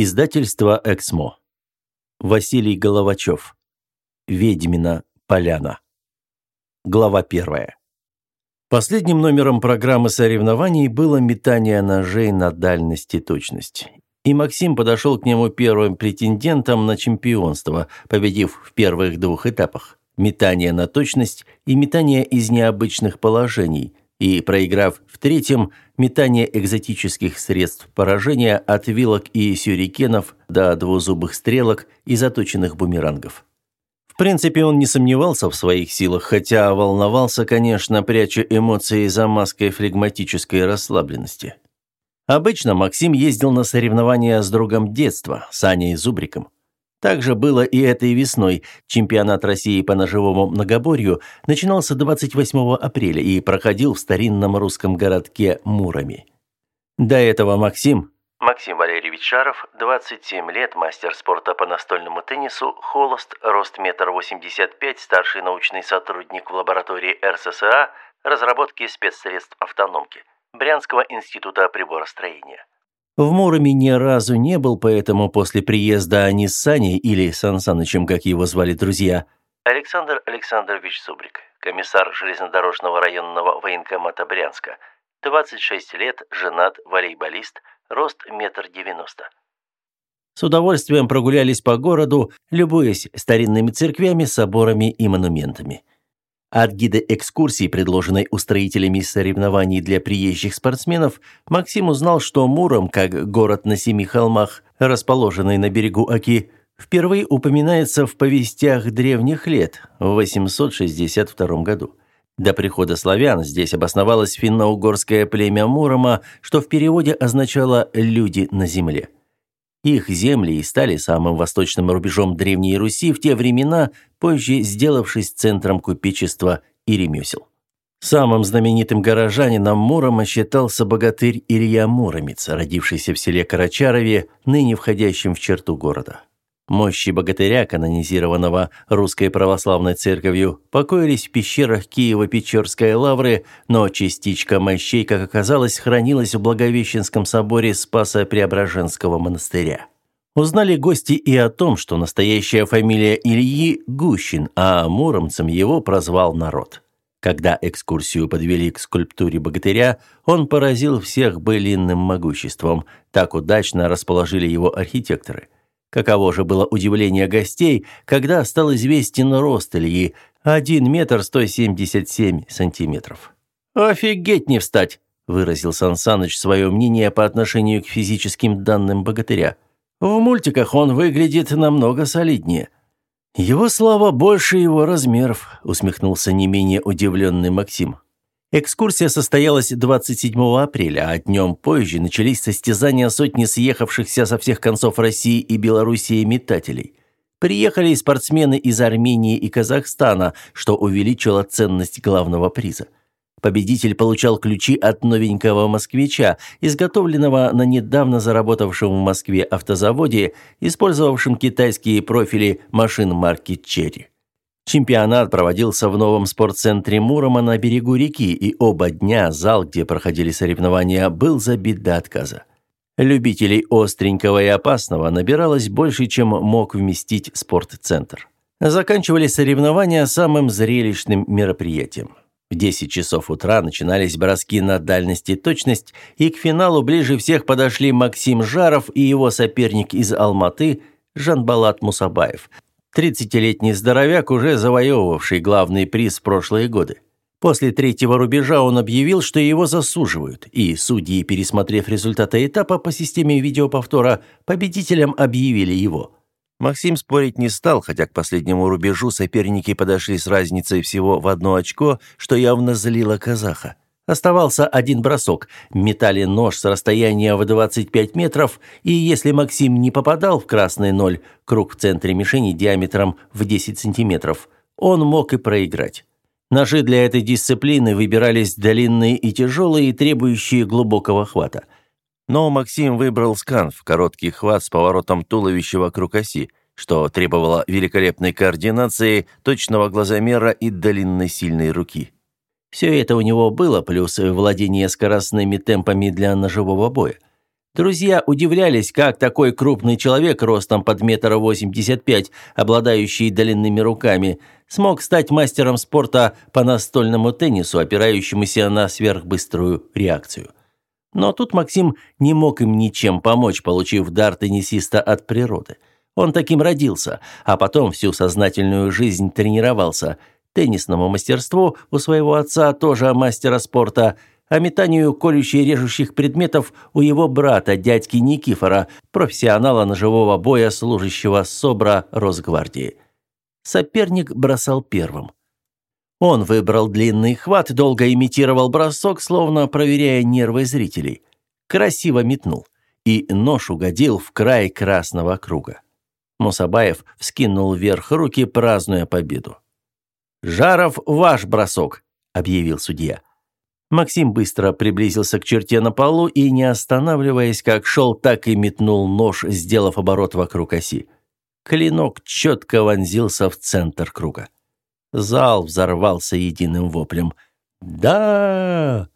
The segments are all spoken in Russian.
Издательство «Эксмо». Василий Головачев. «Ведьмина поляна». Глава первая. Последним номером программы соревнований было метание ножей на дальность и точность. И Максим подошел к нему первым претендентом на чемпионство, победив в первых двух этапах – метание на точность и метание из необычных положений – и, проиграв в третьем, метание экзотических средств поражения от вилок и сюрикенов до двузубых стрелок и заточенных бумерангов. В принципе, он не сомневался в своих силах, хотя волновался, конечно, пряча эмоции за маской флегматической расслабленности. Обычно Максим ездил на соревнования с другом детства, Саней Зубриком. Так же было и этой весной. Чемпионат России по ножевому многоборью начинался 28 апреля и проходил в старинном русском городке Муроми. До этого Максим... Максим Валерьевич Шаров, 27 лет, мастер спорта по настольному теннису, холост, рост метр восемьдесят пять, старший научный сотрудник в лаборатории РССА, разработки спецсредств автономки, Брянского института приборостроения. В Муроме ни разу не был, поэтому после приезда они с Саней или Сан Санычем, как его звали друзья. Александр Александрович Субрик, комиссар железнодорожного районного военкомата Брянска. 26 лет, женат, волейболист, рост метр девяносто. С удовольствием прогулялись по городу, любуясь старинными церквями, соборами и монументами. От гида экскурсии, предложенной устроителями соревнований для приезжих спортсменов, Максим узнал, что Муром, как город на семи холмах, расположенный на берегу Оки, впервые упоминается в повестях древних лет в 862 году. До прихода славян здесь обосновалось финно-угорское племя Мурома, что в переводе означало «люди на земле». Их земли и стали самым восточным рубежом Древней Руси в те времена, позже сделавшись центром купечества и ремесел. Самым знаменитым горожанином Мурома считался богатырь Илья Муромец, родившийся в селе Карачарове, ныне входящем в черту города. Мощи богатыря, канонизированного Русской Православной Церковью, покоились в пещерах Киево-Печорской лавры, но частичка мощей, как оказалось, хранилась в Благовещенском соборе Спаса Преображенского монастыря. Узнали гости и о том, что настоящая фамилия Ильи – Гущин, а муромцем его прозвал народ. Когда экскурсию подвели к скульптуре богатыря, он поразил всех былинным могуществом. Так удачно расположили его архитекторы – Каково же было удивление гостей, когда стал известен рост Ильи – 1 метр 177 сантиметров. «Офигеть не встать!» – выразил Сан Саныч свое мнение по отношению к физическим данным богатыря. «В мультиках он выглядит намного солиднее». «Его слава больше его размеров», – усмехнулся не менее удивленный Максим. Экскурсия состоялась 27 апреля, а днем позже начались состязания сотни съехавшихся со всех концов России и Белоруссии метателей. Приехали спортсмены из Армении и Казахстана, что увеличило ценность главного приза. Победитель получал ключи от новенького москвича, изготовленного на недавно заработавшем в Москве автозаводе, использовавшем китайские профили машин марки «Черри». Чемпионат проводился в новом спортцентре Мурома на берегу реки, и оба дня зал, где проходили соревнования, был забит до отказа. Любителей остренького и опасного набиралось больше, чем мог вместить спортцентр. Заканчивали соревнования самым зрелищным мероприятием. В 10 часов утра начинались броски на дальность и точность, и к финалу ближе всех подошли Максим Жаров и его соперник из Алматы Жанбалат Мусабаев – Тридцатилетний здоровяк, уже завоевывавший главный приз в прошлые годы. После третьего рубежа он объявил, что его засуживают, и судьи, пересмотрев результаты этапа по системе видеоповтора, победителем объявили его. Максим спорить не стал, хотя к последнему рубежу соперники подошли с разницей всего в одно очко, что явно злило казаха. Оставался один бросок. Метали нож с расстояния в 25 метров, и если Максим не попадал в красный ноль, круг в центре мишени диаметром в 10 сантиметров, он мог и проиграть. Ножи для этой дисциплины выбирались длинные и тяжелые, требующие глубокого хвата. Но Максим выбрал сканф, короткий хват с поворотом туловища вокруг оси, что требовало великолепной координации, точного глазомера и длинной сильной руки. Все это у него было, плюс владение скоростными темпами для ножевого боя. Друзья удивлялись, как такой крупный человек ростом под метр восемьдесят пять, обладающий длинными руками, смог стать мастером спорта по настольному теннису, опирающемуся на сверхбыструю реакцию. Но тут Максим не мог им ничем помочь, получив дар теннисиста от природы. Он таким родился, а потом всю сознательную жизнь тренировался. Теннисному мастерству у своего отца тоже мастера спорта, а метанию колющих и режущих предметов у его брата, дядьки Никифора, профессионала ножевого боя, служащего СОБРа Росгвардии. Соперник бросал первым. Он выбрал длинный хват, долго имитировал бросок, словно проверяя нервы зрителей. Красиво метнул, и нож угодил в край красного круга. Мусабаев вскинул вверх руки, празднуя победу. «Жаров, ваш бросок», — объявил судья. Максим быстро приблизился к черте на полу и, не останавливаясь, как шел, так и метнул нож, сделав оборот вокруг оси. Клинок четко вонзился в центр круга. Зал взорвался единым воплем. «Да!»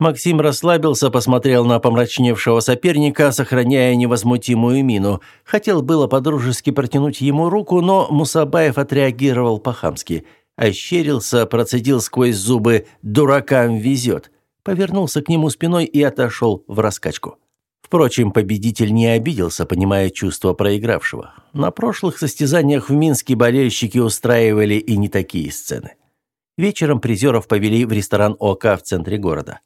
Максим расслабился, посмотрел на помрачневшего соперника, сохраняя невозмутимую мину. Хотел было подружески протянуть ему руку, но Мусабаев отреагировал по-хамски. Ощерился, процедил сквозь зубы «дуракам везет». Повернулся к нему спиной и отошел в раскачку. Впрочем, победитель не обиделся, понимая чувство проигравшего. На прошлых состязаниях в Минске болельщики устраивали и не такие сцены. Вечером призеров повели в ресторан ОК в центре города.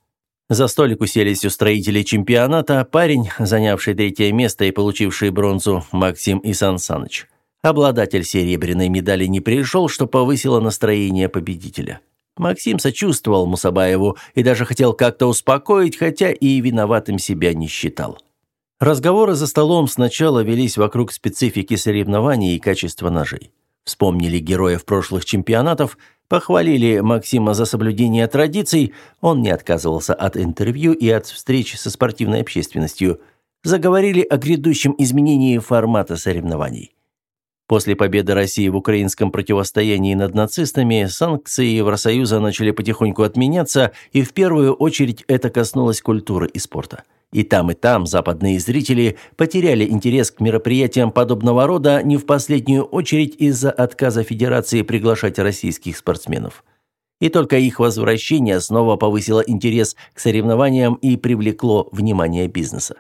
За столик уселись устроители чемпионата, парень, занявший третье место и получивший бронзу, Максим Исан Саныч. Обладатель серебряной медали не пришел, что повысило настроение победителя. Максим сочувствовал Мусабаеву и даже хотел как-то успокоить, хотя и виноватым себя не считал. Разговоры за столом сначала велись вокруг специфики соревнований и качества ножей. Вспомнили героев прошлых чемпионатов, Похвалили Максима за соблюдение традиций, он не отказывался от интервью и от встреч со спортивной общественностью. Заговорили о грядущем изменении формата соревнований. После победы России в украинском противостоянии над нацистами санкции Евросоюза начали потихоньку отменяться, и в первую очередь это коснулось культуры и спорта. И там, и там западные зрители потеряли интерес к мероприятиям подобного рода не в последнюю очередь из-за отказа Федерации приглашать российских спортсменов. И только их возвращение снова повысило интерес к соревнованиям и привлекло внимание бизнеса.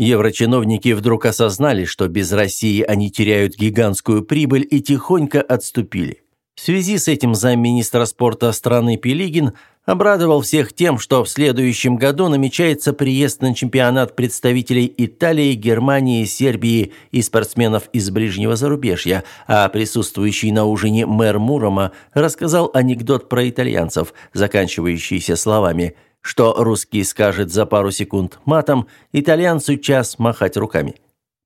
Еврочиновники вдруг осознали, что без России они теряют гигантскую прибыль и тихонько отступили. В связи с этим замминистра спорта страны Пелигин обрадовал всех тем, что в следующем году намечается приезд на чемпионат представителей Италии, Германии, Сербии и спортсменов из ближнего зарубежья, а присутствующий на ужине мэр Мурома рассказал анекдот про итальянцев, заканчивающийся словами «что русский скажет за пару секунд матом, итальянцу час махать руками».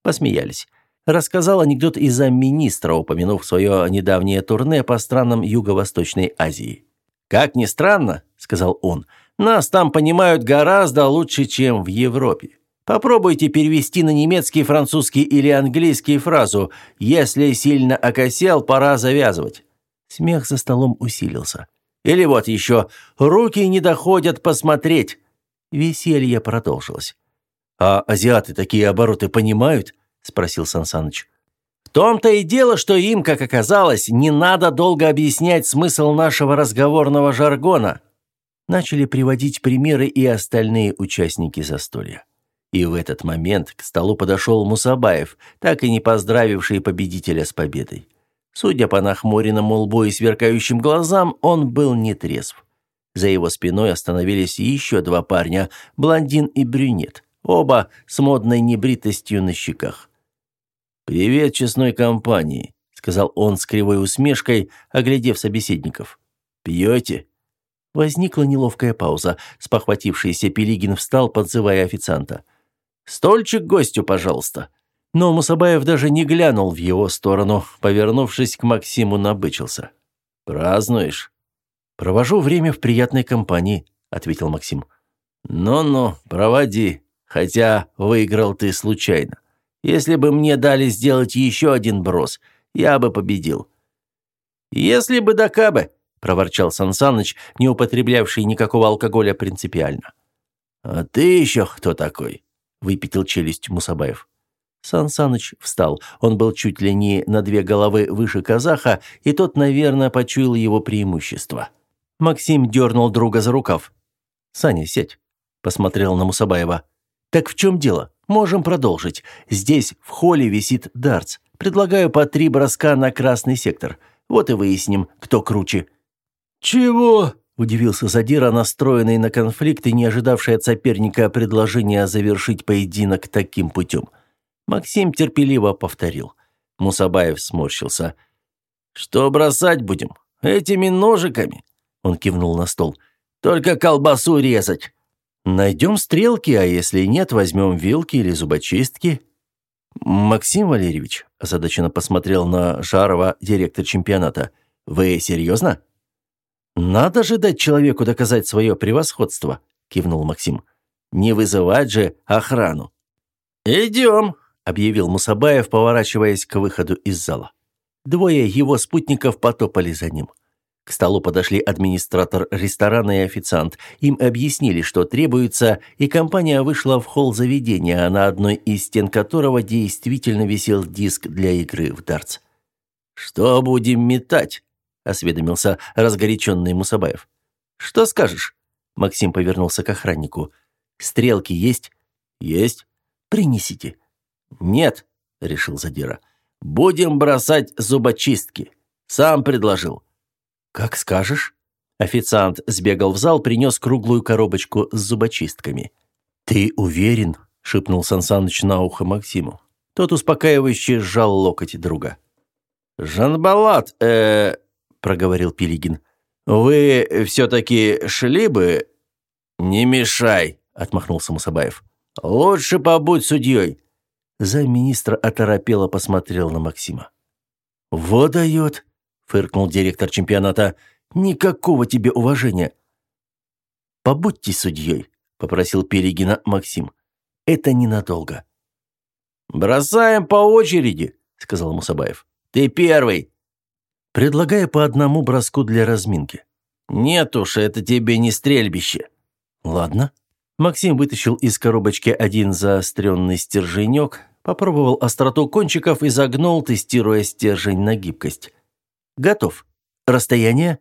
Посмеялись. Рассказал анекдот из за министра, упомянув свое недавнее турне по странам Юго-Восточной Азии. «Как ни странно, — сказал он, — нас там понимают гораздо лучше, чем в Европе. Попробуйте перевести на немецкий, французский или английский фразу «Если сильно окосел, пора завязывать». Смех за столом усилился. Или вот еще «Руки не доходят посмотреть». Веселье продолжилось. «А азиаты такие обороты понимают?» – спросил Сансаныч том-то и дело, что им, как оказалось, не надо долго объяснять смысл нашего разговорного жаргона. Начали приводить примеры и остальные участники застолья. И в этот момент к столу подошел Мусабаев, так и не поздравивший победителя с победой. Судя по нахмуренному лбу и сверкающим глазам, он был нетрезв. За его спиной остановились еще два парня, блондин и брюнет, оба с модной небритостью на щеках. «Привет честной компании», — сказал он с кривой усмешкой, оглядев собеседников. «Пьете?» Возникла неловкая пауза. Спохватившийся Пелигин встал, подзывая официанта. «Стольчик гостю, пожалуйста». Но Мусабаев даже не глянул в его сторону, повернувшись к Максиму, набычился. «Празднуешь?» «Провожу время в приятной компании», — ответил Максим. «Ну-ну, проводи, хотя выиграл ты случайно». Если бы мне дали сделать еще один брос, я бы победил». «Если бы да кабы», – проворчал Сансаныч, не употреблявший никакого алкоголя принципиально. «А ты еще кто такой?» выпятил челюсть Мусабаев. Сан Саныч встал. Он был чуть ли не на две головы выше казаха, и тот, наверное, почуял его преимущество. Максим дернул друга за рукав. «Саня, сядь», – посмотрел на Мусабаева. «Так в чем дело? Можем продолжить. Здесь в холле висит дартс. Предлагаю по три броска на красный сектор. Вот и выясним, кто круче». «Чего?» – удивился Задира, настроенный на конфликт и не ожидавший от соперника предложения завершить поединок таким путем. Максим терпеливо повторил. Мусабаев сморщился. «Что бросать будем? Этими ножиками?» Он кивнул на стол. «Только колбасу резать». «Найдем стрелки, а если нет, возьмем вилки или зубочистки». «Максим Валерьевич», – озадаченно посмотрел на Жарова, директор чемпионата, – «вы серьезно?» «Надо же дать человеку доказать свое превосходство», – кивнул Максим. «Не вызывать же охрану». «Идем», – объявил Мусабаев, поворачиваясь к выходу из зала. Двое его спутников потопали за ним. К столу подошли администратор ресторана и официант. Им объяснили, что требуется, и компания вышла в холл заведения, на одной из стен которого действительно висел диск для игры в дартс. «Что будем метать?» – осведомился разгоряченный Мусабаев. «Что скажешь?» – Максим повернулся к охраннику. «Стрелки есть?» «Есть. Принесите». «Нет», – решил Задира. «Будем бросать зубочистки. Сам предложил». «Как скажешь». Официант сбегал в зал, принес круглую коробочку с зубочистками. «Ты уверен?» – шепнул Сансаныч на ухо Максиму. Тот успокаивающе сжал локоть друга. «Жанбалат, э, проговорил Пилигин. «Вы все-таки шли бы...» «Не мешай», – отмахнулся Мусабаев. «Лучше побудь судьей». Замминистра оторопело посмотрел на Максима. «Вот дает!» фыркнул директор чемпионата. Никакого тебе уважения. Побудьте судьей, попросил Перегина Максим. Это ненадолго. Бросаем по очереди, сказал Мусабаев. Ты первый. Предлагаю по одному броску для разминки. Нет уж, это тебе не стрельбище. Ладно. Максим вытащил из коробочки один заостренный стерженек, попробовал остроту кончиков и загнул, тестируя стержень на гибкость. Готов. Расстояние?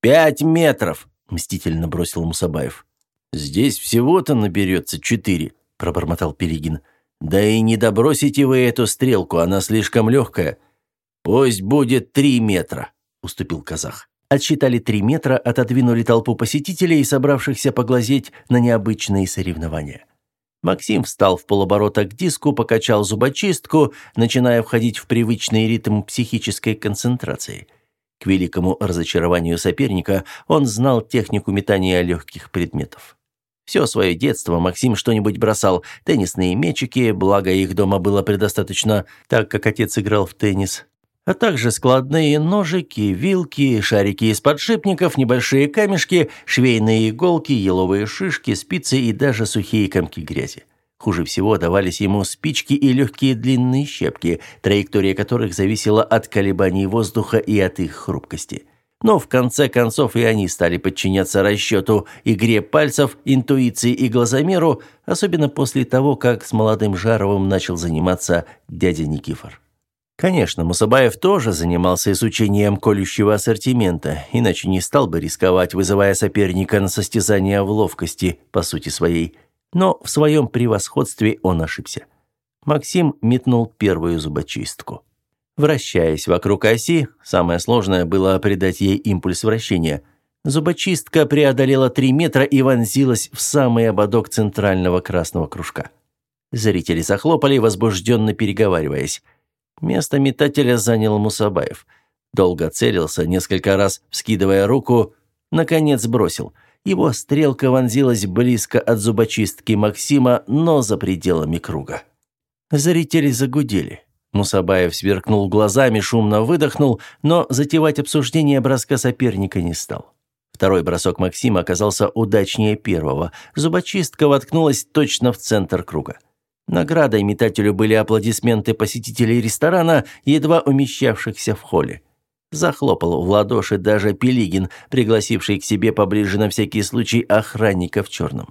Пять метров, мстительно бросил Мусабаев. Здесь всего-то наберется четыре, пробормотал Перегин. Да и не добросите вы эту стрелку, она слишком легкая. Пусть будет три метра, уступил казах. Отсчитали три метра, отодвинули толпу посетителей, собравшихся поглазеть на необычные соревнования. Максим встал в полоборота к диску, покачал зубочистку, начиная входить в привычный ритм психической концентрации. К великому разочарованию соперника он знал технику метания легких предметов. Все свое детство Максим что-нибудь бросал. Теннисные мячики, благо их дома было предостаточно, так как отец играл в теннис а также складные ножики, вилки, шарики из подшипников, небольшие камешки, швейные иголки, еловые шишки, спицы и даже сухие комки грязи. Хуже всего давались ему спички и легкие длинные щепки, траектория которых зависела от колебаний воздуха и от их хрупкости. Но в конце концов и они стали подчиняться расчету, игре пальцев, интуиции и глазомеру, особенно после того, как с молодым Жаровым начал заниматься дядя Никифор. Конечно, Мусабаев тоже занимался изучением колющего ассортимента, иначе не стал бы рисковать, вызывая соперника на состязание в ловкости, по сути своей. Но в своем превосходстве он ошибся. Максим метнул первую зубочистку. Вращаясь вокруг оси, самое сложное было придать ей импульс вращения. Зубочистка преодолела три метра и вонзилась в самый ободок центрального красного кружка. Зрители захлопали, возбужденно переговариваясь. Место метателя занял Мусабаев. Долго целился, несколько раз вскидывая руку, наконец бросил. Его стрелка вонзилась близко от зубочистки Максима, но за пределами круга. Зрители загудели. Мусабаев сверкнул глазами, шумно выдохнул, но затевать обсуждение броска соперника не стал. Второй бросок Максима оказался удачнее первого. Зубочистка воткнулась точно в центр круга. Наградой метателю были аплодисменты посетителей ресторана, едва умещавшихся в холле. Захлопал в ладоши даже Пелигин, пригласивший к себе поближе на всякий случай охранника в черном.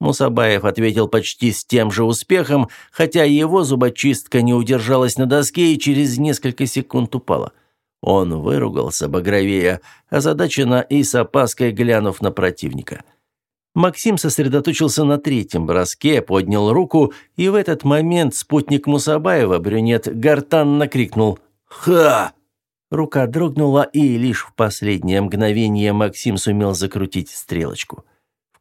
Мусабаев ответил почти с тем же успехом, хотя его зубочистка не удержалась на доске и через несколько секунд упала. Он выругался багровея, озадаченно и с опаской глянув на противника. Максим сосредоточился на третьем броске, поднял руку, и в этот момент спутник Мусабаева, брюнет, гортанно крикнул «Ха!». Рука дрогнула, и лишь в последнее мгновение Максим сумел закрутить стрелочку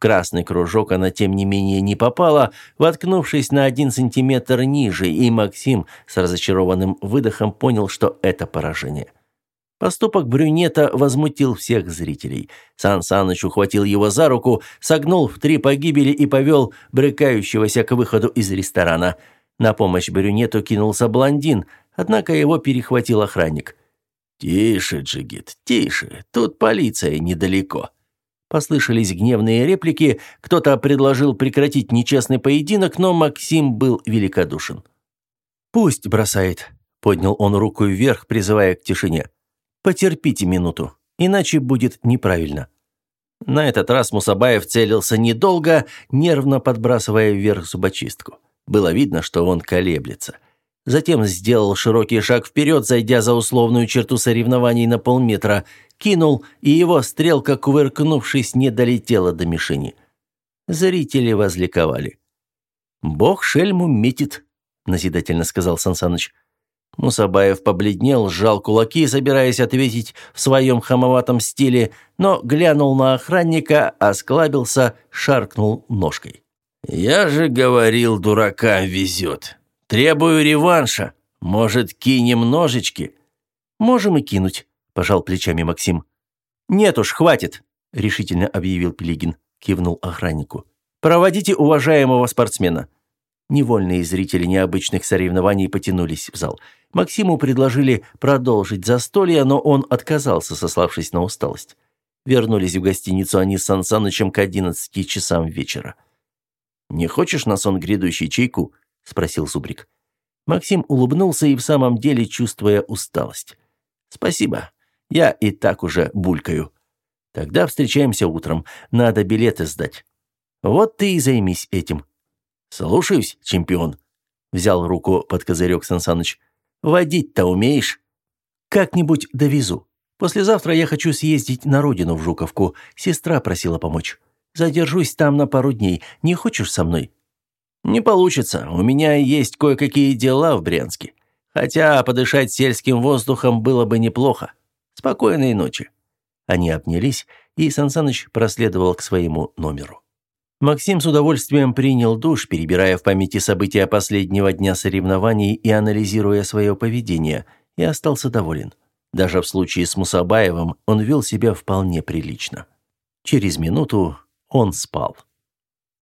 красный кружок она, тем не менее, не попала, воткнувшись на один сантиметр ниже, и Максим с разочарованным выдохом понял, что это поражение. Поступок брюнета возмутил всех зрителей. Сан Саныч ухватил его за руку, согнул в три погибели и повел брыкающегося к выходу из ресторана. На помощь брюнету кинулся блондин, однако его перехватил охранник. «Тише, Джигит, тише, тут полиция недалеко», Послышались гневные реплики, кто-то предложил прекратить нечестный поединок, но Максим был великодушен. «Пусть бросает», — поднял он руку вверх, призывая к тишине. «Потерпите минуту, иначе будет неправильно». На этот раз Мусабаев целился недолго, нервно подбрасывая вверх зубочистку. Было видно, что он колеблется. Затем сделал широкий шаг вперед, зайдя за условную черту соревнований на полметра, кинул, и его стрелка, кувыркнувшись, не долетела до мишени. Зрители возликовали. «Бог шельму метит», — назидательно сказал Сансаныч. Мусабаев побледнел, сжал кулаки, собираясь ответить в своем хамоватом стиле, но глянул на охранника, осклабился, шаркнул ножкой. «Я же говорил, дуракам везет. Требую реванша. Может, кинем ножички?» «Можем и кинуть», – пожал плечами Максим. «Нет уж, хватит», – решительно объявил Пелигин, кивнул охраннику. «Проводите уважаемого спортсмена». Невольные зрители необычных соревнований потянулись в зал. Максиму предложили продолжить застолье, но он отказался, сославшись на усталость. Вернулись в гостиницу они с Сан Санычем к одиннадцати часам вечера. «Не хочешь на сон грядущий чайку?» – спросил Зубрик. Максим улыбнулся и в самом деле чувствуя усталость. «Спасибо. Я и так уже булькаю. Тогда встречаемся утром. Надо билеты сдать. Вот ты и займись этим. Слушаюсь, чемпион. Взял руку под козырек Сансаныч. Водить-то умеешь? Как-нибудь довезу. Послезавтра я хочу съездить на родину в Жуковку. Сестра просила помочь. Задержусь там на пару дней. Не хочешь со мной? Не получится. У меня есть кое-какие дела в Брянске. Хотя подышать сельским воздухом было бы неплохо. Спокойной ночи». Они обнялись, и Сансаныч проследовал к своему номеру. Максим с удовольствием принял душ, перебирая в памяти события последнего дня соревнований и анализируя свое поведение, и остался доволен. Даже в случае с Мусабаевым он вел себя вполне прилично. Через минуту он спал.